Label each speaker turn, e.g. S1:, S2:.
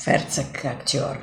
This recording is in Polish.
S1: Fercek актер.